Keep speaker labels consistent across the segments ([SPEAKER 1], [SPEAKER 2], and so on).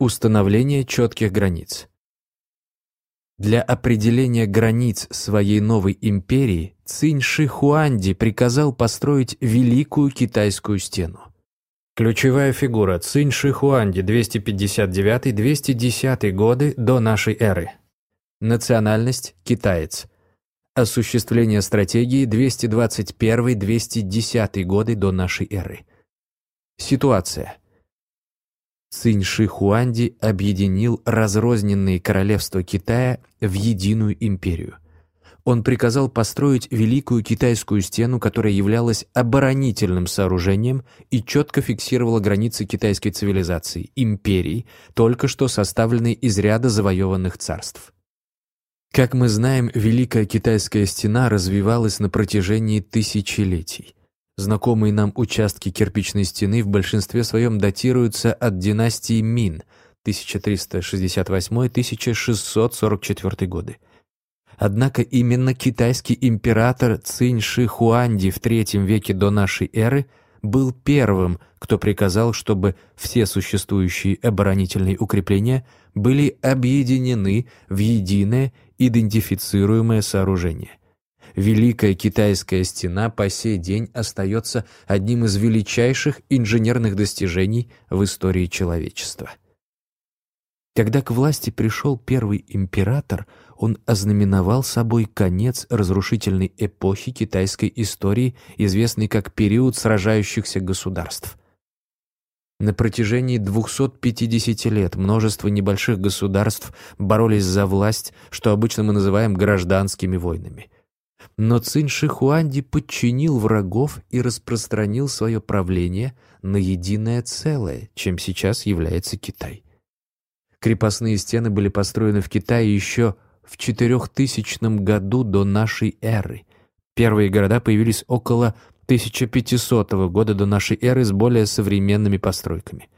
[SPEAKER 1] Установление четких границ. Для определения границ своей новой империи Цинь Ши Хуанди приказал построить Великую Китайскую стену. Ключевая фигура Цинь Ши Хуанди 259-210 годы до нашей эры. Национальность – китаец. Осуществление стратегии 221-210 годы до нашей эры. Ситуация – Цинь Ши Хуанди объединил разрозненные королевства Китая в единую империю. Он приказал построить Великую Китайскую стену, которая являлась оборонительным сооружением и четко фиксировала границы китайской цивилизации, империи, только что составленной из ряда завоеванных царств. Как мы знаем, Великая Китайская стена развивалась на протяжении тысячелетий. Знакомые нам участки кирпичной стены в большинстве своем датируются от династии Мин 1368-1644 годы. Однако именно китайский император Цинь Ши Хуанди в III веке до нашей эры был первым, кто приказал, чтобы все существующие оборонительные укрепления были объединены в единое идентифицируемое сооружение – Великая Китайская стена по сей день остается одним из величайших инженерных достижений в истории человечества. Когда к власти пришел первый император, он ознаменовал собой конец разрушительной эпохи китайской истории, известной как период сражающихся государств. На протяжении 250 лет множество небольших государств боролись за власть, что обычно мы называем гражданскими войнами. Но Цинь Шихуанди подчинил врагов и распространил свое правление на единое целое, чем сейчас является Китай. Крепостные стены были построены в Китае еще в 4000 году до нашей эры. Первые города появились около 1500 года до нашей эры с более современными постройками.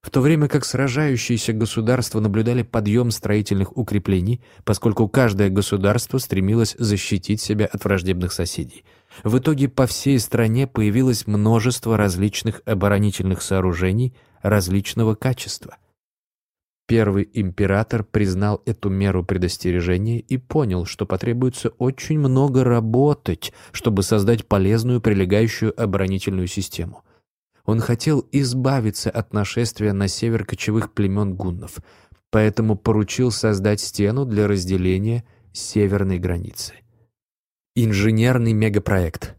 [SPEAKER 1] В то время как сражающиеся государства наблюдали подъем строительных укреплений, поскольку каждое государство стремилось защитить себя от враждебных соседей. В итоге по всей стране появилось множество различных оборонительных сооружений различного качества. Первый император признал эту меру предостережения и понял, что потребуется очень много работать, чтобы создать полезную прилегающую оборонительную систему. Он хотел избавиться от нашествия на север кочевых племен гуннов, поэтому поручил создать стену для разделения северной границы. Инженерный мегапроект.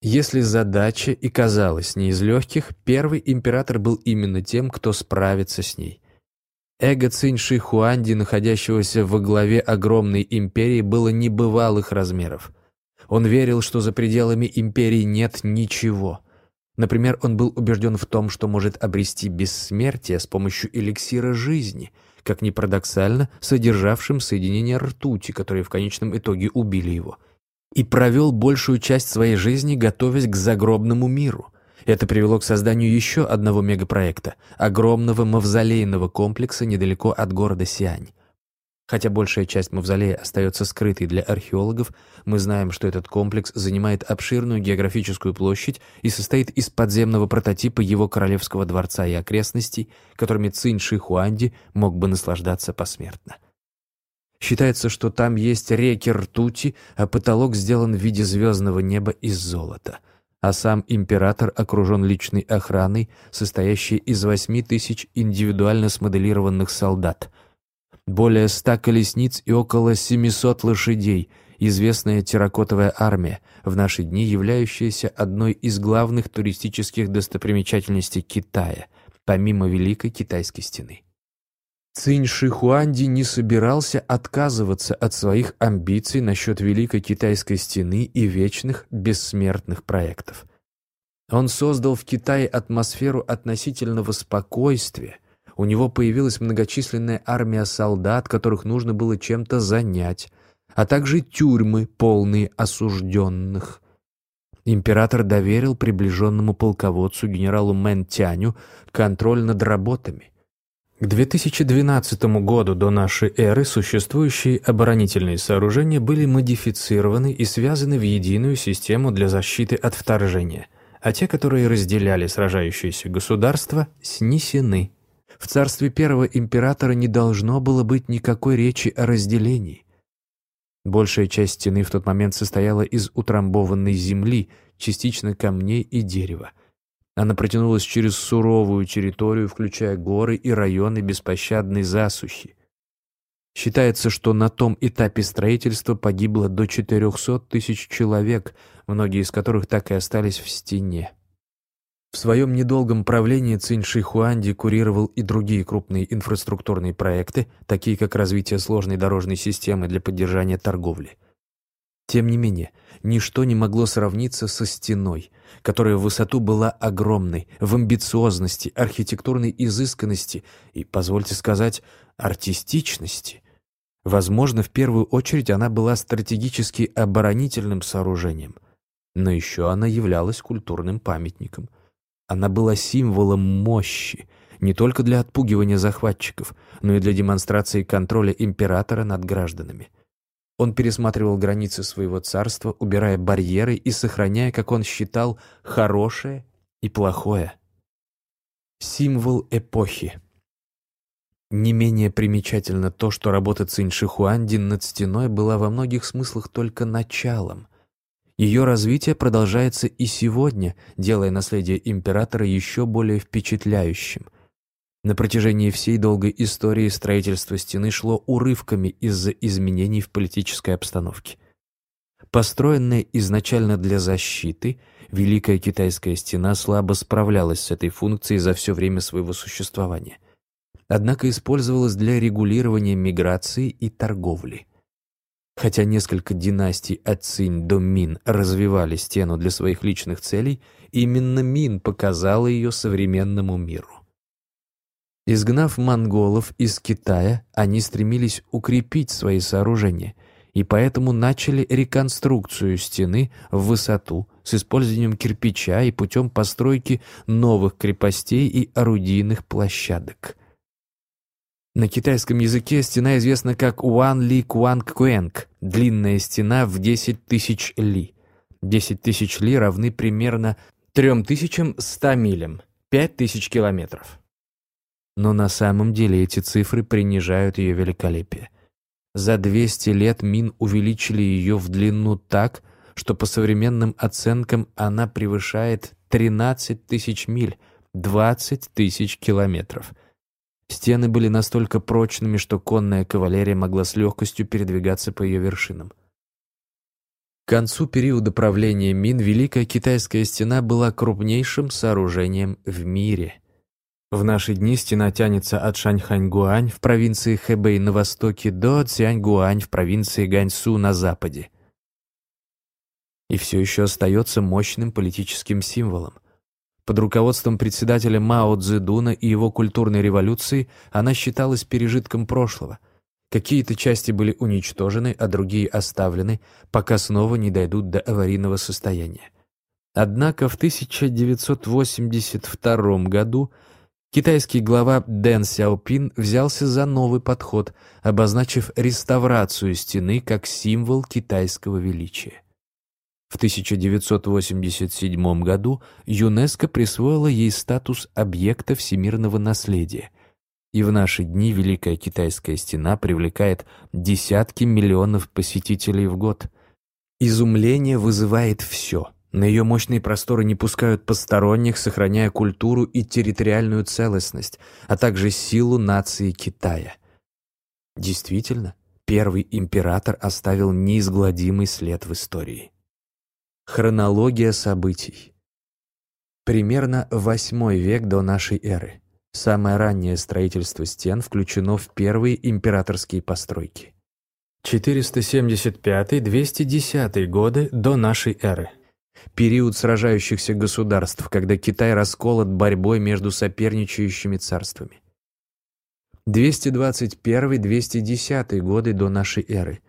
[SPEAKER 1] Если задача и казалась не из легких, первый император был именно тем, кто справится с ней. Эго Цинь Ши Хуанди, находящегося во главе огромной империи, было небывалых размеров. Он верил, что за пределами империи нет ничего – Например, он был убежден в том, что может обрести бессмертие с помощью эликсира жизни, как ни парадоксально, содержавшим соединение ртути, которые в конечном итоге убили его. И провел большую часть своей жизни, готовясь к загробному миру. Это привело к созданию еще одного мегапроекта – огромного мавзолейного комплекса недалеко от города Сиань. Хотя большая часть мавзолея остается скрытой для археологов, мы знаем, что этот комплекс занимает обширную географическую площадь и состоит из подземного прототипа его королевского дворца и окрестностей, которыми Цинь Ши Хуанди мог бы наслаждаться посмертно. Считается, что там есть реки ртути, а потолок сделан в виде звездного неба из золота. А сам император окружен личной охраной, состоящей из восьми тысяч индивидуально смоделированных солдат – более ста колесниц и около 700 лошадей, известная терракотовая армия, в наши дни являющаяся одной из главных туристических достопримечательностей Китая, помимо Великой Китайской стены. Цинь Шихуанди не собирался отказываться от своих амбиций насчет Великой Китайской стены и вечных бессмертных проектов. Он создал в Китае атмосферу относительного спокойствия – у него появилась многочисленная армия солдат, которых нужно было чем-то занять, а также тюрьмы, полные осужденных. Император доверил приближенному полководцу генералу Мэн Тяню контроль над работами. К 2012 году до нашей эры существующие оборонительные сооружения были модифицированы и связаны в единую систему для защиты от вторжения, а те, которые разделяли сражающиеся государства, снесены. В царстве первого императора не должно было быть никакой речи о разделении. Большая часть стены в тот момент состояла из утрамбованной земли, частично камней и дерева. Она протянулась через суровую территорию, включая горы и районы беспощадной засухи. Считается, что на том этапе строительства погибло до 400 тысяч человек, многие из которых так и остались в стене. В своем недолгом правлении Цинь Шихуанди курировал и другие крупные инфраструктурные проекты, такие как развитие сложной дорожной системы для поддержания торговли. Тем не менее, ничто не могло сравниться со стеной, которая в высоту была огромной, в амбициозности, архитектурной изысканности и, позвольте сказать, артистичности. Возможно, в первую очередь она была стратегически оборонительным сооружением, но еще она являлась культурным памятником – она была символом мощи, не только для отпугивания захватчиков, но и для демонстрации контроля императора над гражданами. Он пересматривал границы своего царства, убирая барьеры и сохраняя, как он считал, хорошее и плохое. Символ эпохи. Не менее примечательно то, что работа Циншихуанди над стеной была во многих смыслах только началом – ее развитие продолжается и сегодня, делая наследие императора еще более впечатляющим. На протяжении всей долгой истории строительство стены шло урывками из-за изменений в политической обстановке. Построенная изначально для защиты, Великая Китайская стена слабо справлялась с этой функцией за все время своего существования. Однако использовалась для регулирования миграции и торговли. Хотя несколько династий от Цинь до Мин развивали стену для своих личных целей, именно Мин показала ее современному миру. Изгнав монголов из Китая, они стремились укрепить свои сооружения и поэтому начали реконструкцию стены в высоту с использованием кирпича и путем постройки новых крепостей и орудийных площадок – на китайском языке стена известна как Уан Ли Куанг Куэнг, длинная стена в 10 тысяч ли. 10 тысяч ли равны примерно 3100 милям, 5000 километров. Но на самом деле эти цифры принижают ее великолепие. За 200 лет Мин увеличили ее в длину так, что по современным оценкам она превышает 13 тысяч миль, 20 тысяч километров – Стены были настолько прочными, что конная кавалерия могла с легкостью передвигаться по ее вершинам. К концу периода правления Мин Великая Китайская стена была крупнейшим сооружением в мире. В наши дни стена тянется от Шаньханьгуань в провинции Хэбэй на востоке до Цяньгуань в провинции Ганьсу на западе. И все еще остается мощным политическим символом – под руководством председателя Мао Цзэдуна и его культурной революции она считалась пережитком прошлого. Какие-то части были уничтожены, а другие оставлены, пока снова не дойдут до аварийного состояния. Однако в 1982 году китайский глава Дэн Сяопин взялся за новый подход, обозначив реставрацию стены как символ китайского величия. В 1987 году ЮНЕСКО присвоила ей статус объекта всемирного наследия. И в наши дни Великая Китайская стена привлекает десятки миллионов посетителей в год. Изумление вызывает все. На ее мощные просторы не пускают посторонних, сохраняя культуру и территориальную целостность, а также силу нации Китая. Действительно, первый император оставил неизгладимый след в истории. Хронология событий. Примерно восьмой век до нашей эры. Самое раннее строительство стен включено в первые императорские постройки. 475-210 годы до нашей эры. Период сражающихся государств, когда Китай расколот борьбой между соперничающими царствами. 221-210 годы до нашей эры.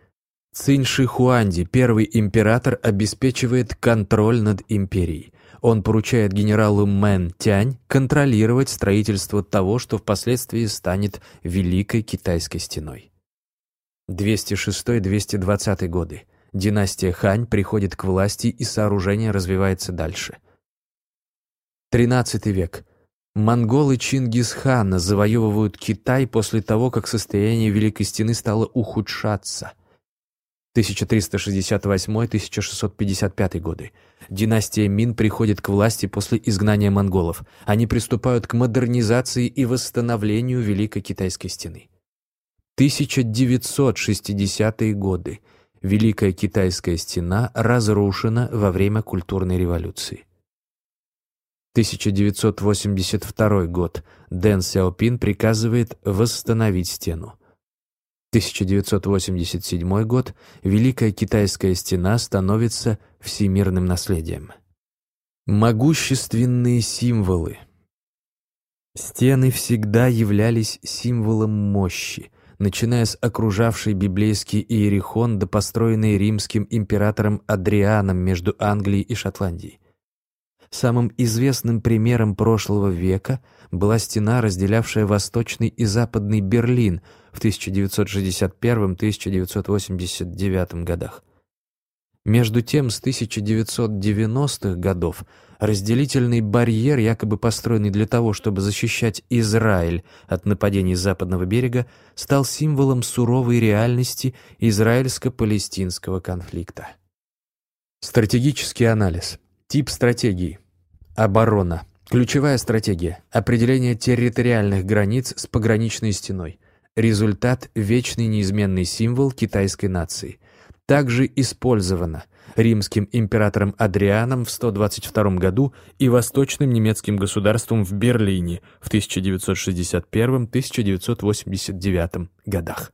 [SPEAKER 1] Цинь Шихуанди, первый император, обеспечивает контроль над империей. Он поручает генералу Мэн Тянь контролировать строительство того, что впоследствии станет Великой Китайской стеной. 206-220 годы. Династия Хань приходит к власти и сооружение развивается дальше. 13 век. Монголы Чингисхана завоевывают Китай после того, как состояние Великой Стены стало ухудшаться. 1368-1655 годы. Династия Мин приходит к власти после изгнания монголов. Они приступают к модернизации и восстановлению Великой Китайской стены. 1960-е годы. Великая Китайская стена разрушена во время культурной революции. 1982 год. Дэн Сяопин приказывает восстановить стену. 1987 год. Великая Китайская стена становится всемирным наследием. Могущественные символы. Стены всегда являлись символом мощи, начиная с окружавшей библейский Иерихон до построенной римским императором Адрианом между Англией и Шотландией. Самым известным примером прошлого века была стена, разделявшая восточный и западный Берлин в 1961-1989 годах. Между тем, с 1990-х годов разделительный барьер, якобы построенный для того, чтобы защищать Израиль от нападений западного берега, стал символом суровой реальности израильско-палестинского конфликта. Стратегический анализ. Тип стратегии. Оборона. Ключевая стратегия. Определение территориальных границ с пограничной стеной. Результат – вечный неизменный символ китайской нации. Также использовано римским императором Адрианом в 122 году и восточным немецким государством в Берлине в 1961-1989 годах.